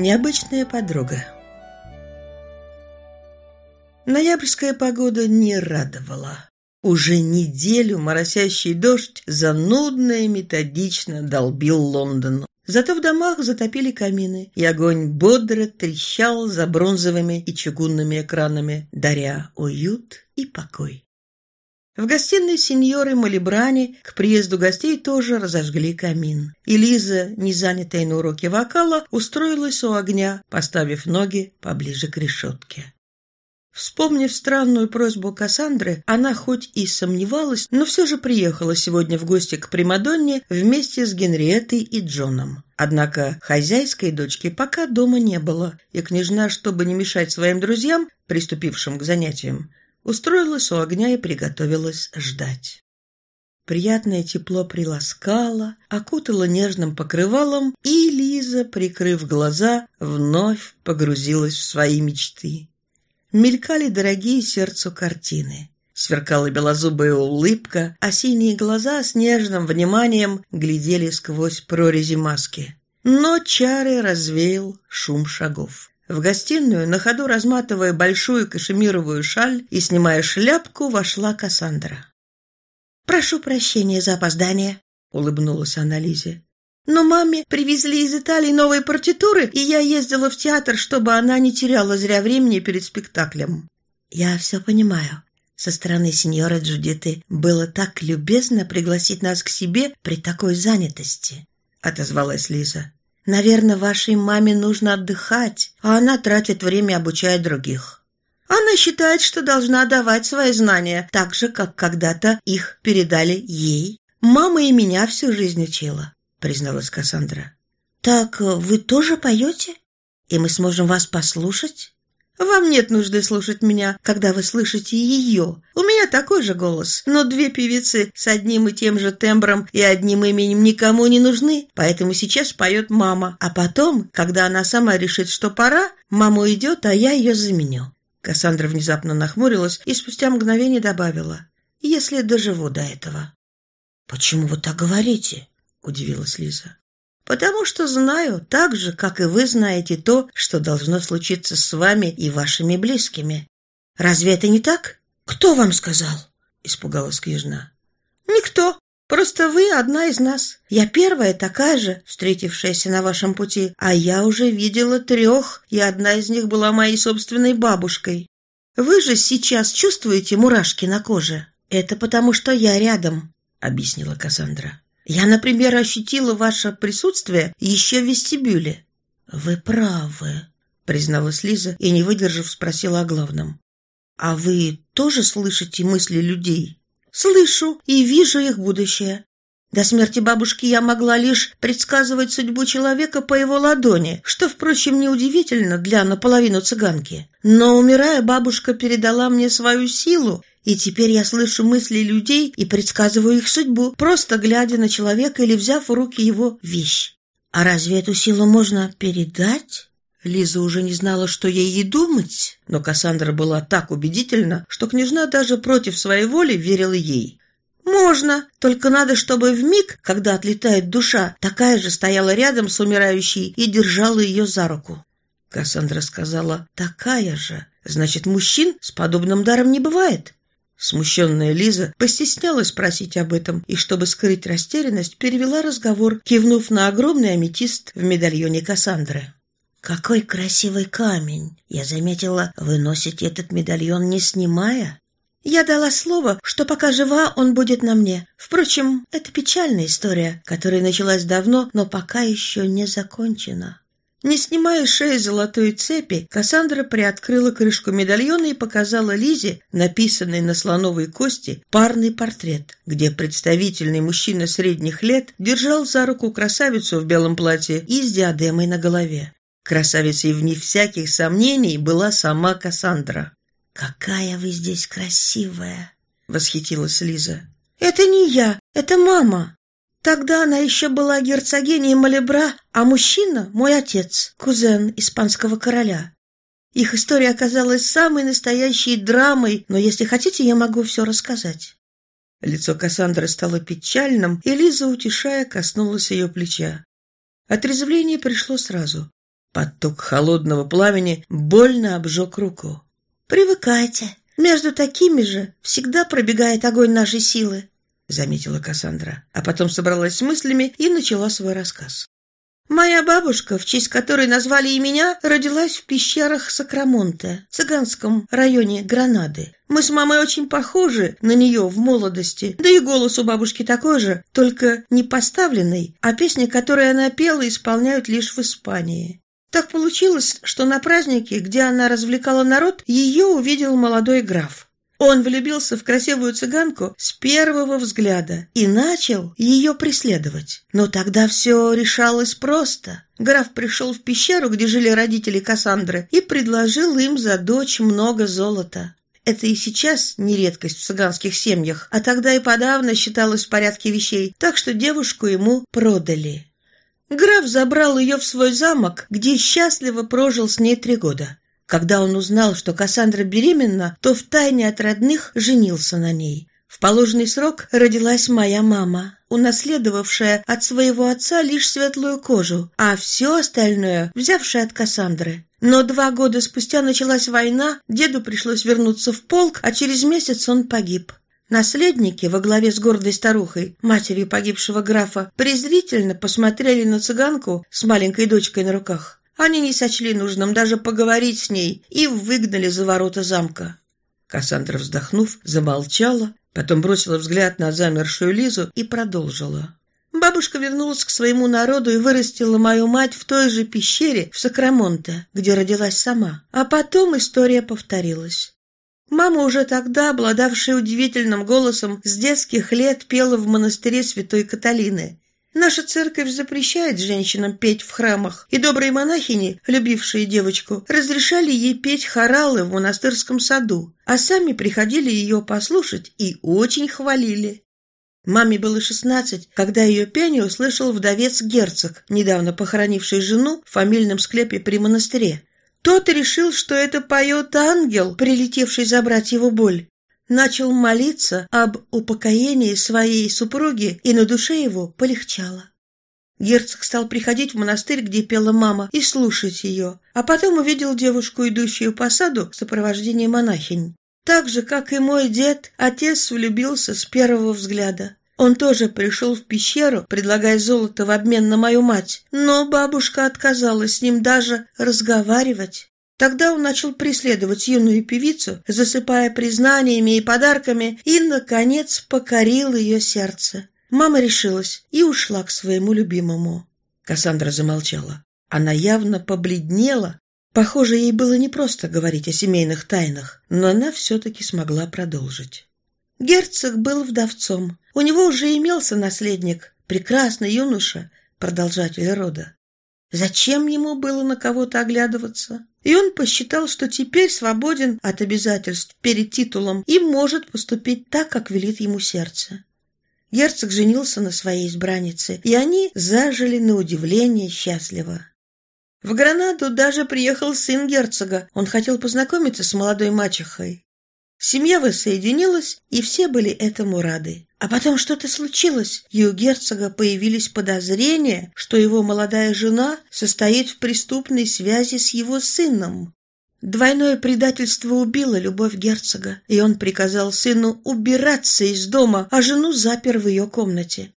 Необычная подруга. Ноябрьская погода не радовала. Уже неделю моросящий дождь занудно и методично долбил Лондон. Зато в домах затопили камины, и огонь бодро трещал за бронзовыми и чугунными экранами, даря уют и покой. В гостиной сеньоры Малибрани к приезду гостей тоже разожгли камин. И Лиза, не занятая на уроке вокала, устроилась у огня, поставив ноги поближе к решетке. Вспомнив странную просьбу Кассандры, она хоть и сомневалась, но все же приехала сегодня в гости к Примадонне вместе с Генриеттой и Джоном. Однако хозяйской дочки пока дома не было, и княжна, чтобы не мешать своим друзьям, приступившим к занятиям, устроилась у огня и приготовилась ждать. Приятное тепло приласкало, окутало нежным покрывалом, и Лиза, прикрыв глаза, вновь погрузилась в свои мечты. Мелькали дорогие сердцу картины. Сверкала белозубая улыбка, а синие глаза с нежным вниманием глядели сквозь прорези маски. Но чары развеял шум шагов. В гостиную, на ходу разматывая большую кашемировую шаль и снимая шляпку, вошла Кассандра. «Прошу прощения за опоздание», — улыбнулась она Лизе. «Но маме привезли из Италии новые партитуры, и я ездила в театр, чтобы она не теряла зря времени перед спектаклем». «Я все понимаю», со стороны сеньора Джудиты было так любезно пригласить нас к себе при такой занятости», — отозвалась Лиза. Наверное, вашей маме нужно отдыхать, а она тратит время, обучая других. Она считает, что должна давать свои знания, так же, как когда-то их передали ей. Мама и меня всю жизнь учила, призналась Кассандра. Так вы тоже поете? И мы сможем вас послушать? Вам нет нужды слушать меня, когда вы слышите ее. У меня такой же голос, но две певицы с одним и тем же тембром и одним именем никому не нужны, поэтому сейчас поет мама. А потом, когда она сама решит, что пора, мама уйдет, а я ее заменю». Кассандра внезапно нахмурилась и спустя мгновение добавила. «Если доживу до этого». «Почему вы так говорите?» – удивилась Лиза. Потому что знаю, так же, как и вы знаете то, что должно случиться с вами и вашими близкими. Разве это не так? Кто вам сказал? Испугалась княжна. Никто. Просто вы одна из нас. Я первая такая же, встретившаяся на вашем пути, а я уже видела трех, и одна из них была моей собственной бабушкой. Вы же сейчас чувствуете мурашки на коже? Это потому, что я рядом, объяснила Кассандра. Я, например, ощутила ваше присутствие еще в вестибюле. Вы правы, призналась Лиза и, не выдержав, спросила о главном. А вы тоже слышите мысли людей? Слышу и вижу их будущее. До смерти бабушки я могла лишь предсказывать судьбу человека по его ладони, что, впрочем, неудивительно для наполовину цыганки. Но, умирая, бабушка передала мне свою силу, и теперь я слышу мысли людей и предсказываю их судьбу, просто глядя на человека или взяв в руки его вещь. А разве эту силу можно передать? Лиза уже не знала, что ей и думать, но Кассандра была так убедительна, что княжна даже против своей воли верила ей. «Можно, только надо, чтобы в миг, когда отлетает душа, такая же стояла рядом с умирающей и держала ее за руку». Кассандра сказала «такая же». Значит, мужчин с подобным даром не бывает. Смущенная Лиза постеснялась спросить об этом и, чтобы скрыть растерянность, перевела разговор, кивнув на огромный аметист в медальоне Кассандры. «Какой красивый камень! Я заметила, вы носите этот медальон, не снимая?» «Я дала слово, что пока жива, он будет на мне. Впрочем, это печальная история, которая началась давно, но пока еще не закончена». Не снимая шеи золотой цепи, Кассандра приоткрыла крышку медальона и показала Лизе, написанный на слоновой кости, парный портрет, где представительный мужчина средних лет держал за руку красавицу в белом платье и с диадемой на голове. Красавицей, вне всяких сомнений, была сама Кассандра. «Какая вы здесь красивая!» — восхитилась Лиза. «Это не я, это мама!» Тогда она еще была герцогиней Малебра, а мужчина — мой отец, кузен испанского короля. Их история оказалась самой настоящей драмой, но если хотите, я могу все рассказать». Лицо Кассандры стало печальным, и Лиза, утешая, коснулась ее плеча. Отрезвление пришло сразу. Поток холодного пламени больно обжег руку. «Привыкайте. Между такими же всегда пробегает огонь нашей силы», — заметила Кассандра, а потом собралась с мыслями и начала свой рассказ. Моя бабушка, в честь которой назвали и меня, родилась в пещерах Сакрамонте, цыганском районе Гранады. Мы с мамой очень похожи на нее в молодости, да и голос у бабушки такой же, только не поставленный, а песни, которые она пела, исполняют лишь в Испании. Так получилось, что на празднике, где она развлекала народ, ее увидел молодой граф. Он влюбился в красивую цыганку с первого взгляда и начал ее преследовать. Но тогда все решалось просто. Граф пришел в пещеру, где жили родители Кассандры, и предложил им за дочь много золота. Это и сейчас не редкость в цыганских семьях, а тогда и подавно считалось в порядке вещей, так что девушку ему продали. Граф забрал ее в свой замок, где счастливо прожил с ней три года. Когда он узнал, что Кассандра беременна, то втайне от родных женился на ней. В положенный срок родилась моя мама, унаследовавшая от своего отца лишь светлую кожу, а все остальное взявшая от Кассандры. Но два года спустя началась война, деду пришлось вернуться в полк, а через месяц он погиб. Наследники во главе с гордой старухой, матерью погибшего графа, презрительно посмотрели на цыганку с маленькой дочкой на руках. Они не сочли нужным даже поговорить с ней и выгнали за ворота замка. Кассандра, вздохнув, замолчала, потом бросила взгляд на замершую Лизу и продолжила. Бабушка вернулась к своему народу и вырастила мою мать в той же пещере в Сакрамонте, где родилась сама. А потом история повторилась. Мама уже тогда, обладавшая удивительным голосом, с детских лет пела в монастыре святой Каталины. Наша церковь запрещает женщинам петь в храмах, и добрые монахини, любившие девочку, разрешали ей петь хоралы в монастырском саду, а сами приходили ее послушать и очень хвалили. Маме было шестнадцать, когда ее пение услышал вдовец-герцог, недавно похоронивший жену в фамильном склепе при монастыре. Тот решил, что это поет ангел, прилетевший забрать его боль, начал молиться об упокоении своей супруги, и на душе его полегчало. Герцог стал приходить в монастырь, где пела мама, и слушать ее, а потом увидел девушку, идущую по саду в сопровождении монахинь. Так же, как и мой дед, отец влюбился с первого взгляда. Он тоже пришел в пещеру, предлагая золото в обмен на мою мать, но бабушка отказалась с ним даже разговаривать. Тогда он начал преследовать юную певицу, засыпая признаниями и подарками, и, наконец, покорил ее сердце. Мама решилась и ушла к своему любимому. Кассандра замолчала. Она явно побледнела. Похоже, ей было непросто говорить о семейных тайнах, но она все-таки смогла продолжить. Герцог был вдовцом. У него уже имелся наследник, прекрасный юноша, продолжатель рода. Зачем ему было на кого-то оглядываться? И он посчитал, что теперь свободен от обязательств перед титулом и может поступить так, как велит ему сердце. Герцог женился на своей избраннице, и они зажили на удивление счастливо. В Гранаду даже приехал сын герцога. Он хотел познакомиться с молодой мачехой. Семья воссоединилась, и все были этому рады. А потом что-то случилось, и у герцога появились подозрения, что его молодая жена состоит в преступной связи с его сыном. Двойное предательство убило любовь герцога, и он приказал сыну убираться из дома, а жену запер в ее комнате.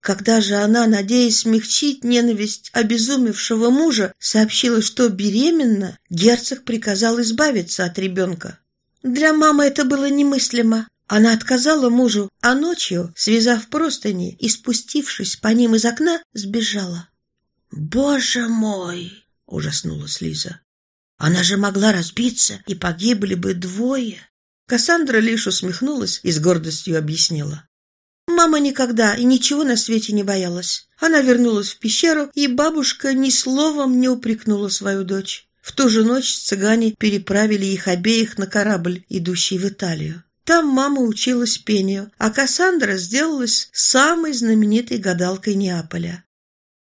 Когда же она, надеясь смягчить ненависть обезумевшего мужа, сообщила, что беременна, герцог приказал избавиться от ребенка. Для мамы это было немыслимо. Она отказала мужу, а ночью, связав простыни и спустившись по ним из окна, сбежала. «Боже мой!» — ужаснулась Лиза. «Она же могла разбиться, и погибли бы двое!» Кассандра лишь усмехнулась и с гордостью объяснила. Мама никогда и ничего на свете не боялась. Она вернулась в пещеру, и бабушка ни словом не упрекнула свою дочь. В ту же ночь цыгане переправили их обеих на корабль, идущий в Италию. Там мама училась пению, а Кассандра сделалась самой знаменитой гадалкой Неаполя.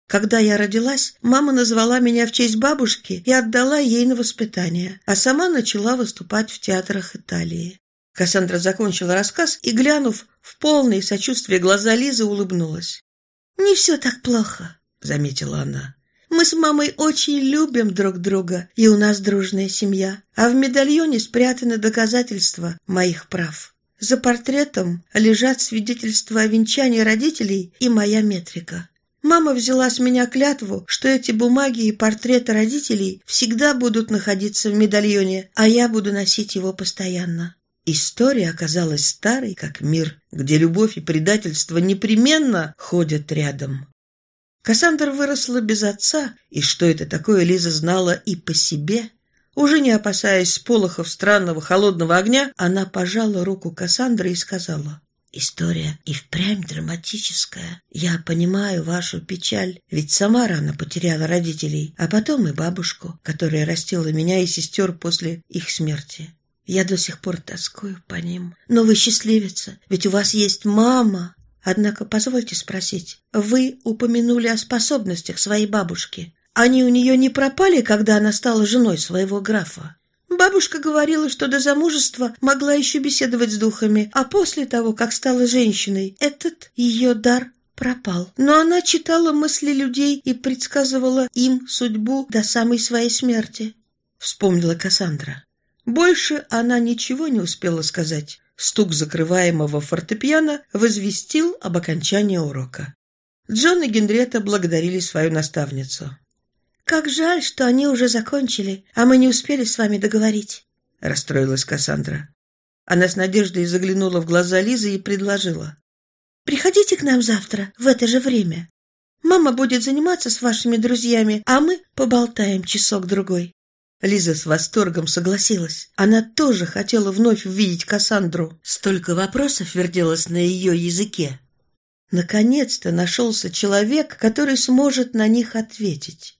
Когда я родилась, мама назвала меня в честь бабушки и отдала ей на воспитание, а сама начала выступать в театрах Италии. Кассандра закончила рассказ и, глянув в полные сочувствия глаза Лизы, улыбнулась. «Не все так плохо», — заметила она. Мы с мамой очень любим друг друга, и у нас дружная семья. А в медальоне спрятаны доказательства моих прав. За портретом лежат свидетельства о венчании родителей и моя метрика. Мама взяла с меня клятву, что эти бумаги и портреты родителей всегда будут находиться в медальоне, а я буду носить его постоянно. История оказалась старой, как мир, где любовь и предательство непременно ходят рядом. Кассандра выросла без отца, и что это такое, Лиза знала и по себе. Уже не опасаясь сполохов странного холодного огня, она пожала руку Кассандры и сказала, История и впрямь драматическая. Я понимаю вашу печаль, ведь сама рано потеряла родителей, а потом и бабушку, которая растила меня и сестер после их смерти. Я до сих пор тоскую по ним. Но вы счастливица, ведь у вас есть мама. Однако позвольте спросить, вы упомянули о способностях своей бабушки. Они у нее не пропали, когда она стала женой своего графа? Бабушка говорила, что до замужества могла еще беседовать с духами, а после того, как стала женщиной, этот ее дар пропал. Но она читала мысли людей и предсказывала им судьбу до самой своей смерти. Вспомнила Кассандра. Больше она ничего не успела сказать. Стук закрываемого фортепиано возвестил об окончании урока. Джон и Генрета благодарили свою наставницу. «Как жаль, что они уже закончили, а мы не успели с вами договорить», — расстроилась Кассандра. Она с надеждой заглянула в глаза Лизы и предложила. «Приходите к нам завтра в это же время. Мама будет заниматься с вашими друзьями, а мы поболтаем часок-другой». Лиза с восторгом согласилась. Она тоже хотела вновь увидеть Кассандру. Столько вопросов вертелось на ее языке. Наконец-то нашелся человек, который сможет на них ответить.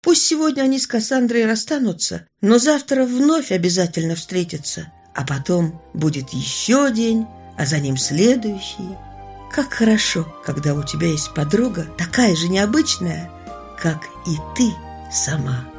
Пусть сегодня они с Кассандрой расстанутся, но завтра вновь обязательно встретятся. А потом будет еще день, а за ним следующий. Как хорошо, когда у тебя есть подруга, такая же необычная, как и ты сама.